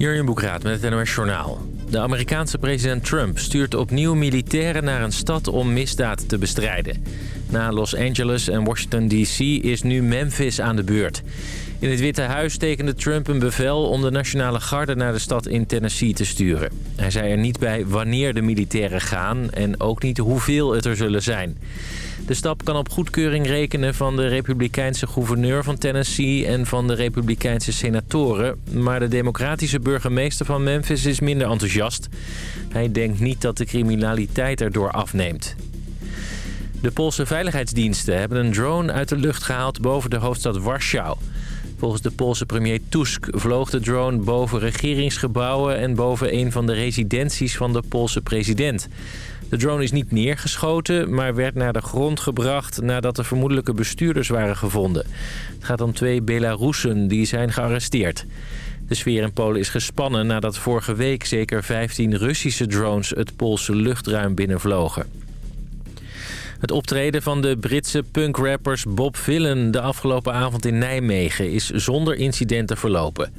Jurjen Boekraat met het NOS Journaal. De Amerikaanse president Trump stuurt opnieuw militairen naar een stad om misdaad te bestrijden. Na Los Angeles en Washington D.C. is nu Memphis aan de beurt. In het Witte Huis tekende Trump een bevel om de Nationale Garde naar de stad in Tennessee te sturen. Hij zei er niet bij wanneer de militairen gaan en ook niet hoeveel het er zullen zijn. De stap kan op goedkeuring rekenen van de republikeinse gouverneur van Tennessee en van de republikeinse senatoren. Maar de democratische burgemeester van Memphis is minder enthousiast. Hij denkt niet dat de criminaliteit erdoor afneemt. De Poolse veiligheidsdiensten hebben een drone uit de lucht gehaald boven de hoofdstad Warschau. Volgens de Poolse premier Tusk vloog de drone boven regeringsgebouwen... en boven een van de residenties van de Poolse president. De drone is niet neergeschoten, maar werd naar de grond gebracht... nadat de vermoedelijke bestuurders waren gevonden. Het gaat om twee Belarussen die zijn gearresteerd. De sfeer in Polen is gespannen nadat vorige week zeker 15 Russische drones... het Poolse luchtruim binnenvlogen. Het optreden van de Britse punkrappers Bob Villen de afgelopen avond in Nijmegen is zonder incidenten verlopen.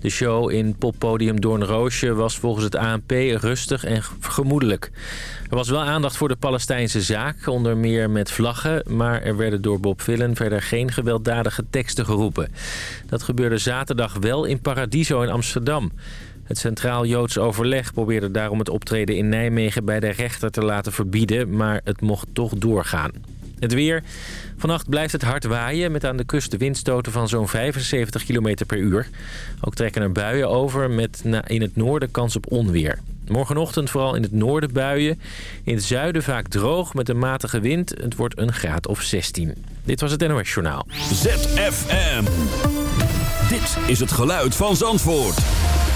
De show in poppodium Doornroosje was volgens het ANP rustig en gemoedelijk. Er was wel aandacht voor de Palestijnse zaak, onder meer met vlaggen... maar er werden door Bob Villen verder geen gewelddadige teksten geroepen. Dat gebeurde zaterdag wel in Paradiso in Amsterdam. Het Centraal Joods Overleg probeerde daarom het optreden in Nijmegen bij de rechter te laten verbieden, maar het mocht toch doorgaan. Het weer. Vannacht blijft het hard waaien met aan de kust windstoten van zo'n 75 km per uur. Ook trekken er buien over met in het noorden kans op onweer. Morgenochtend vooral in het noorden buien. In het zuiden vaak droog met een matige wind. Het wordt een graad of 16. Dit was het NOS Journaal. ZFM. Dit is het geluid van Zandvoort.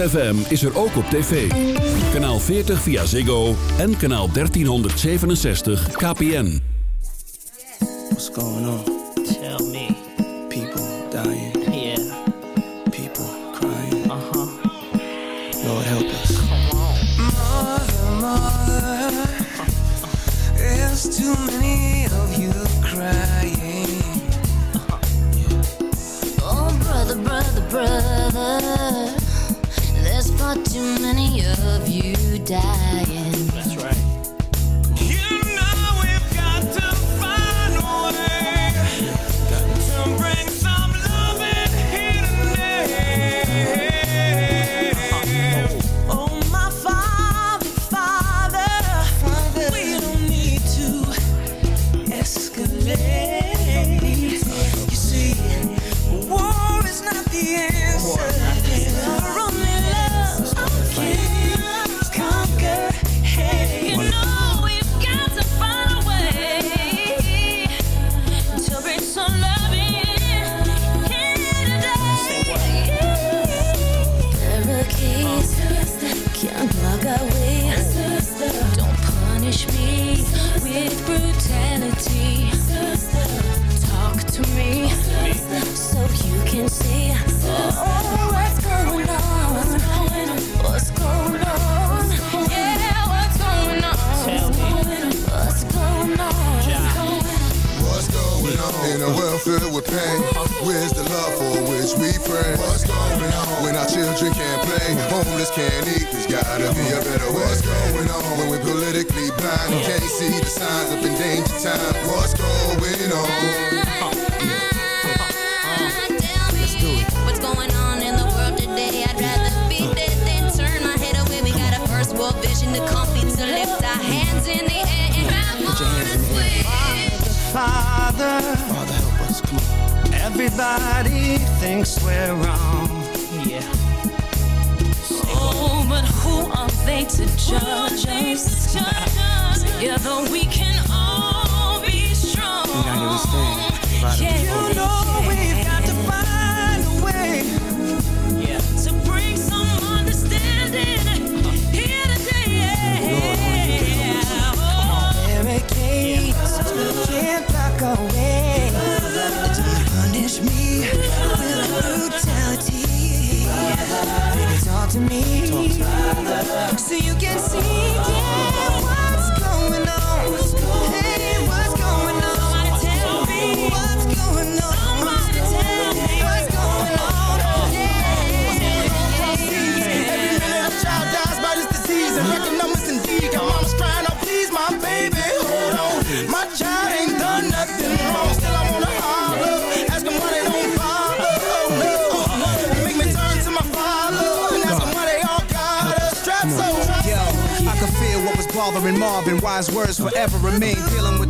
ZFM is er ook op tv. Kanaal 40 via Ziggo en kanaal 1367 KPN. What's going on? Tell me. die. me. Marvin. Wise words forever remain. Dealing with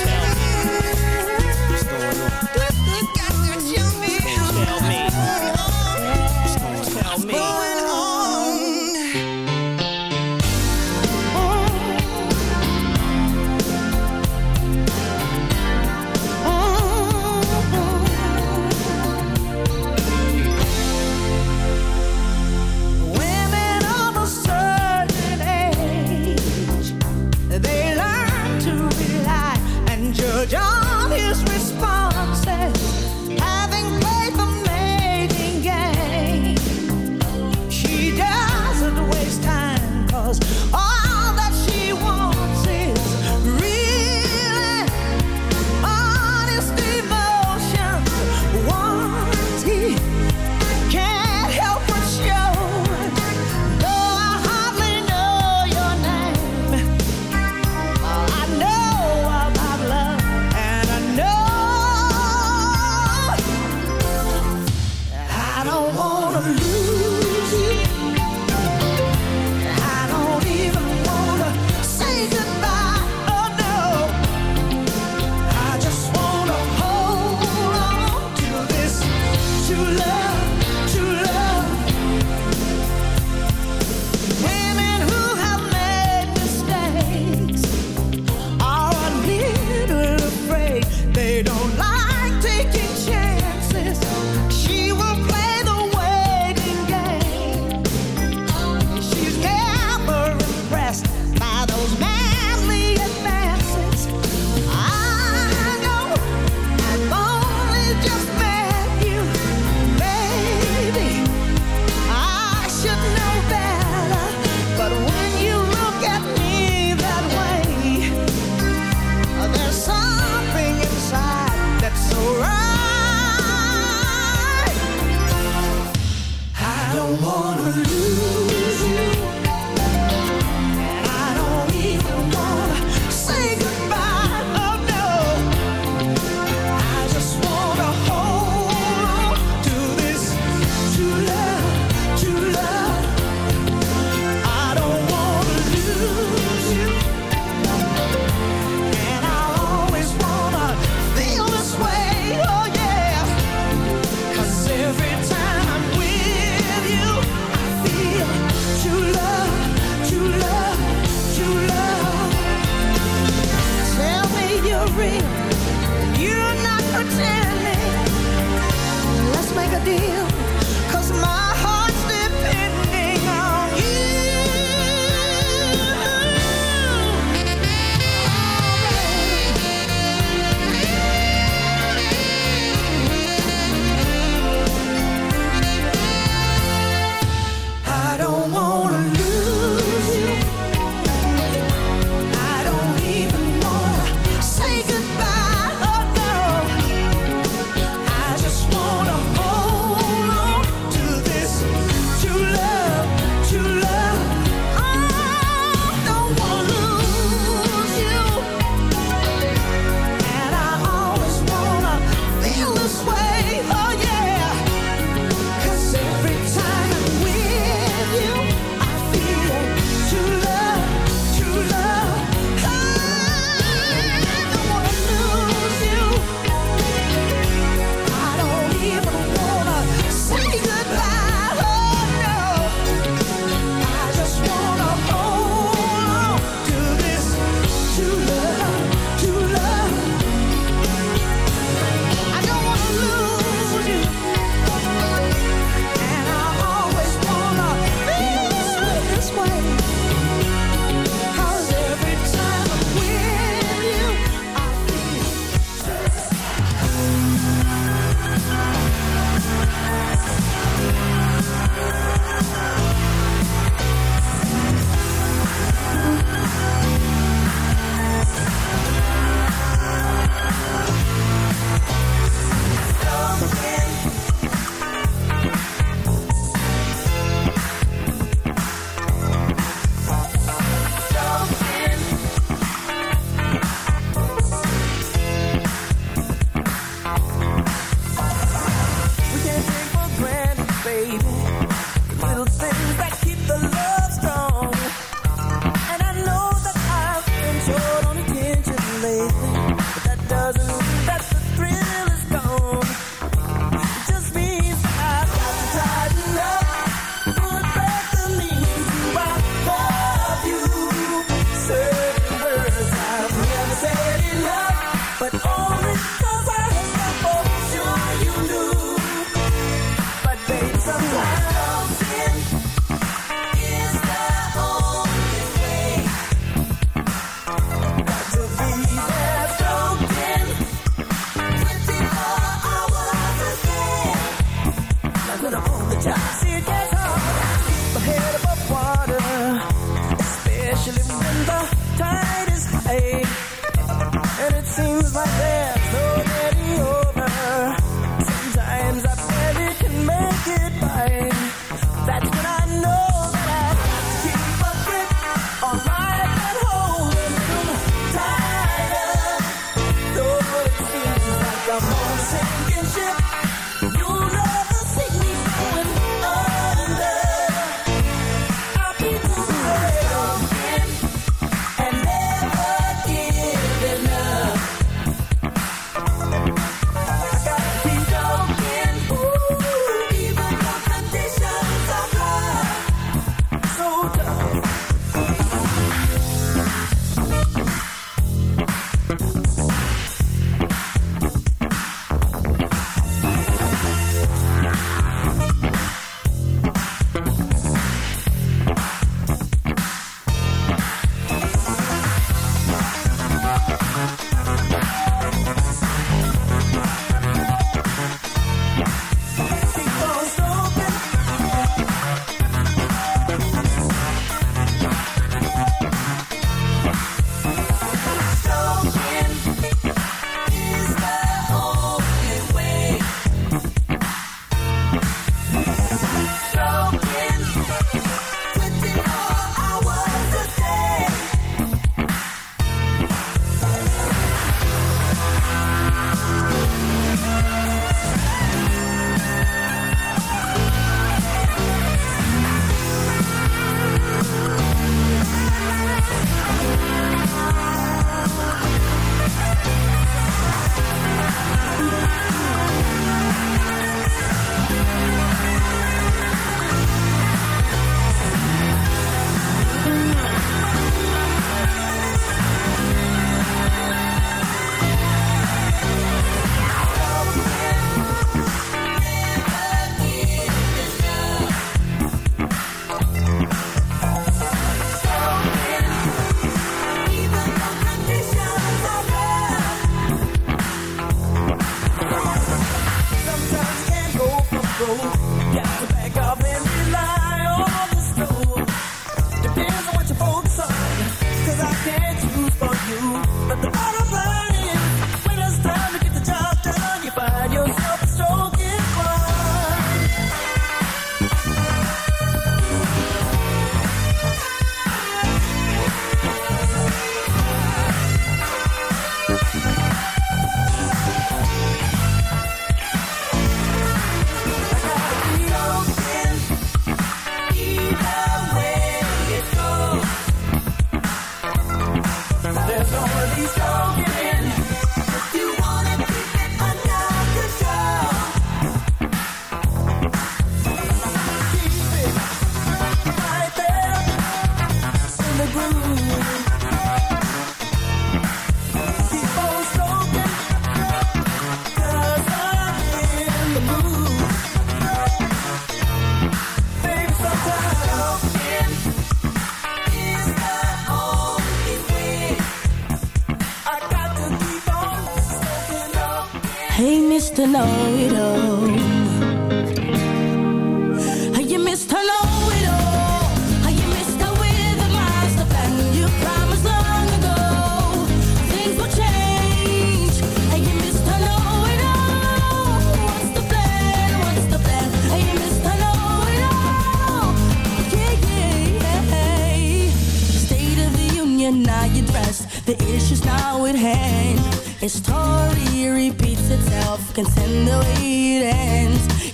it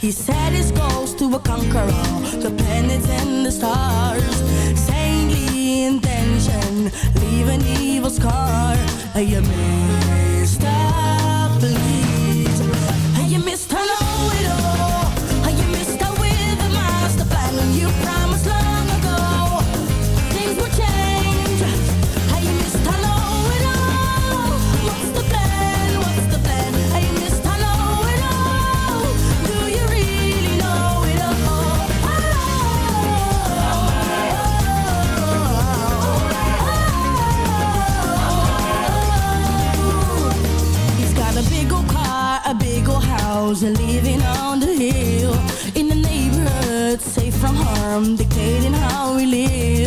He set his goals to conquer all The planets and the stars. Saintly intention Leave an evil scar. A man house and living on the hill. In the neighborhood, safe from harm Dictating how we live.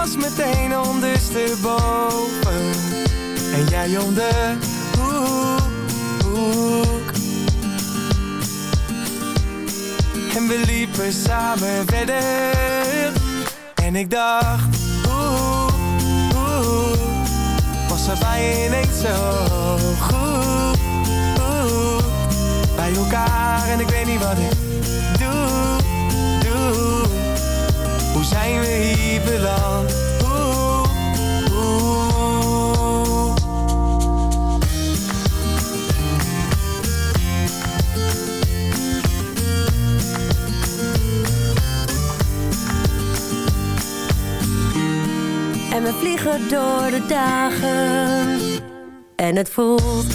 Was meteen ondersteboven. En jij om de hoek. En we liepen samen verder. En ik dacht Oeh, oeh was er bij ineens zo goed, goed Bij elkaar en ik weet niet wat ik we. En we vliegen door de dagen. En het voelt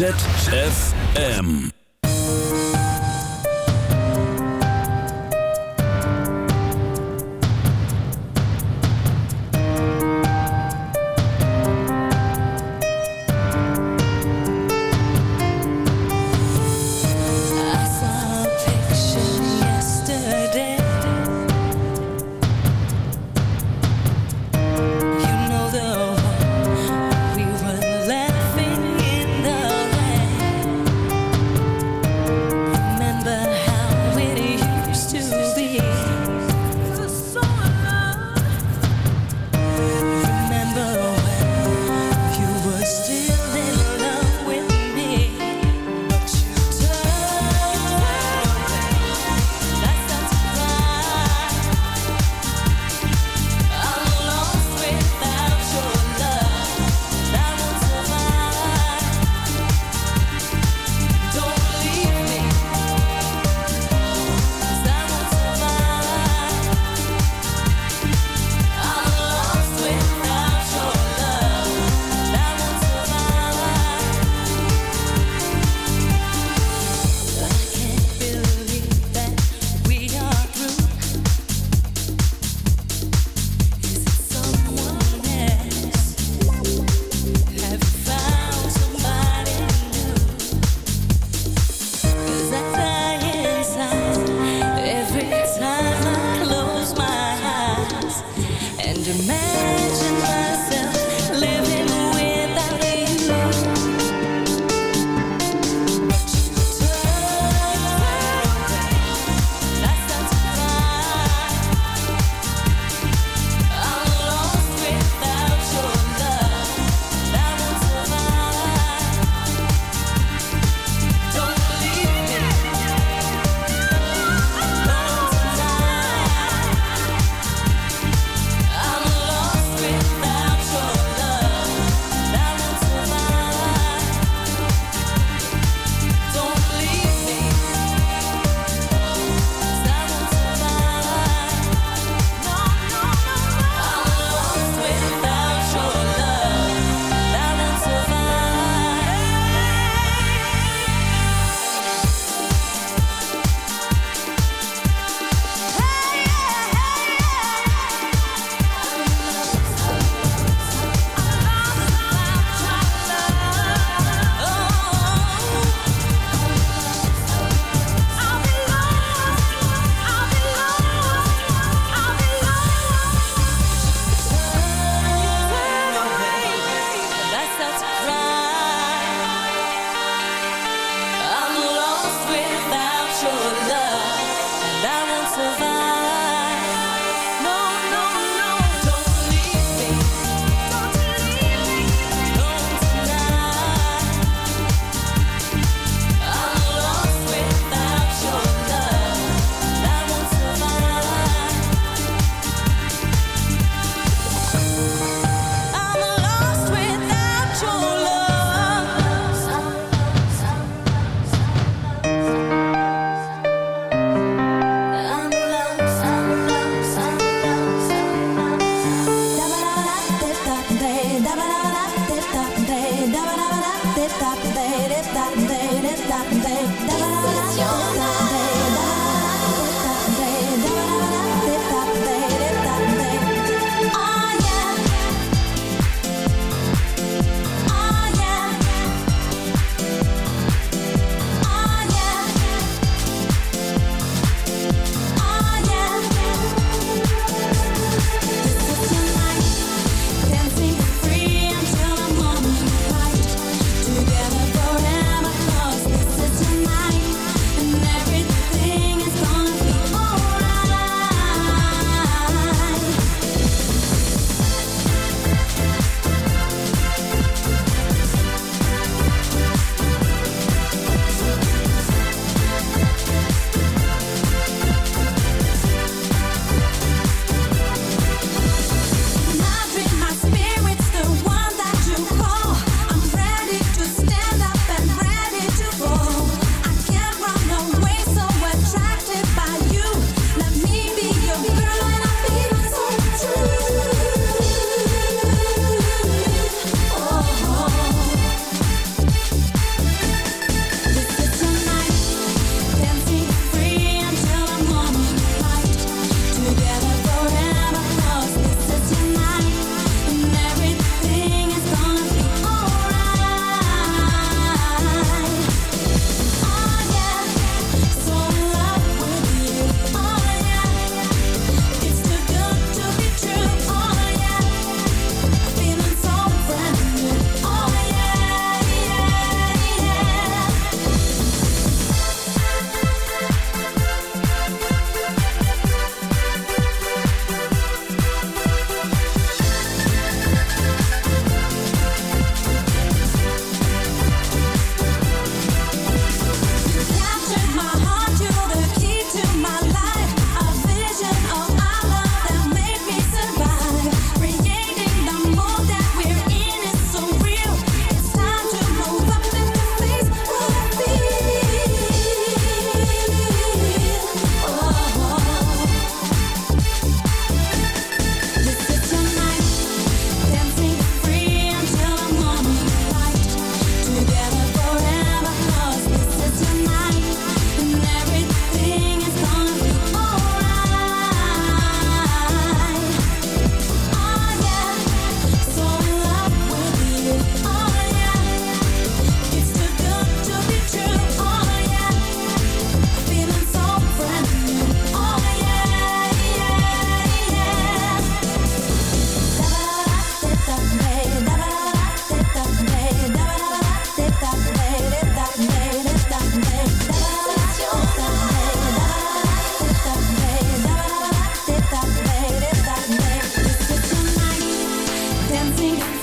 ZFM. dancing.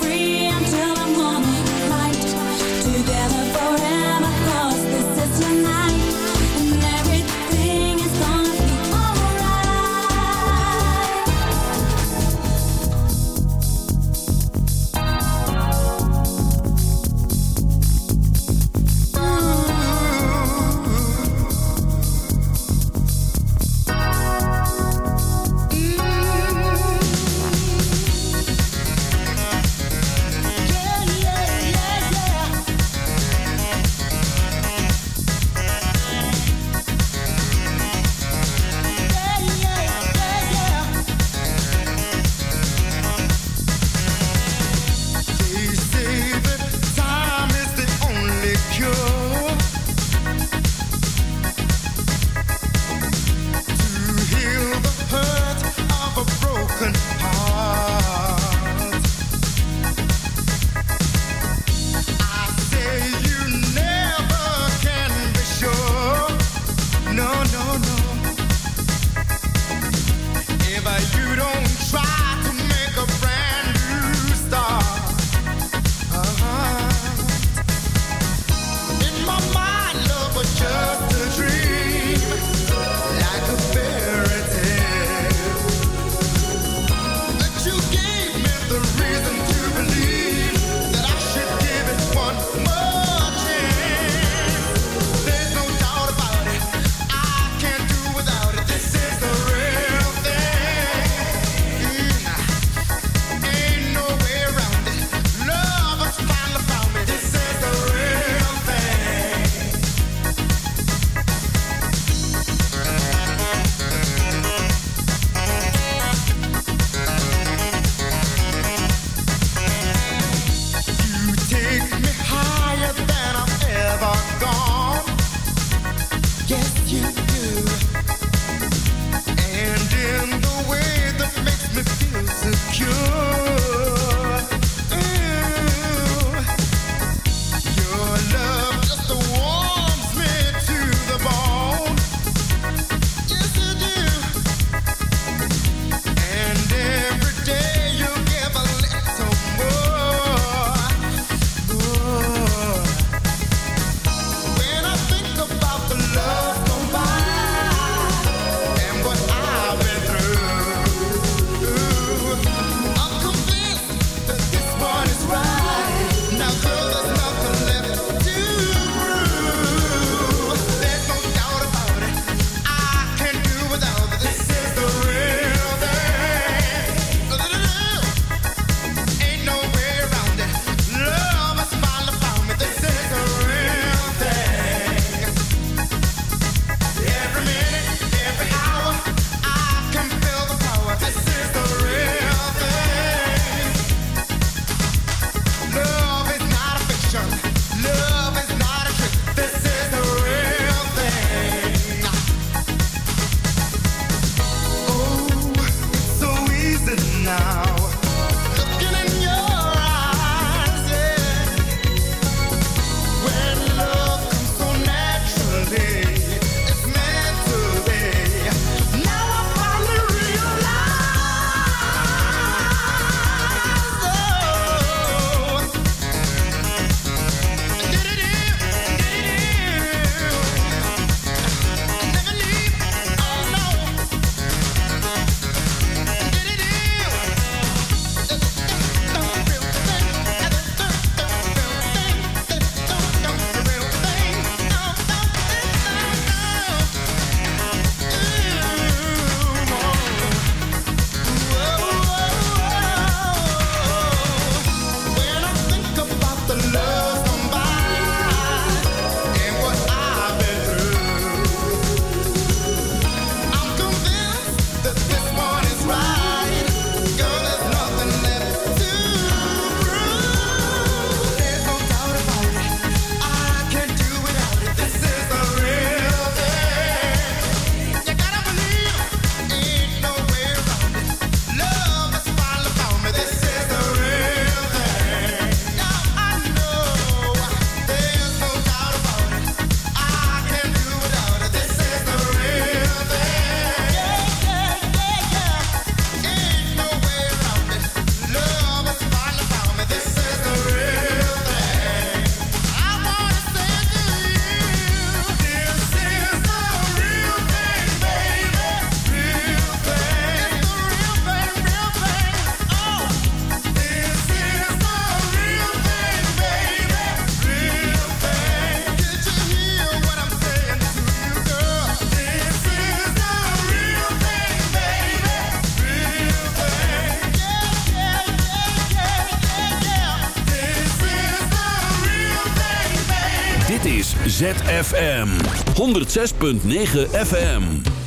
ZFM 106.9 FM.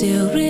Still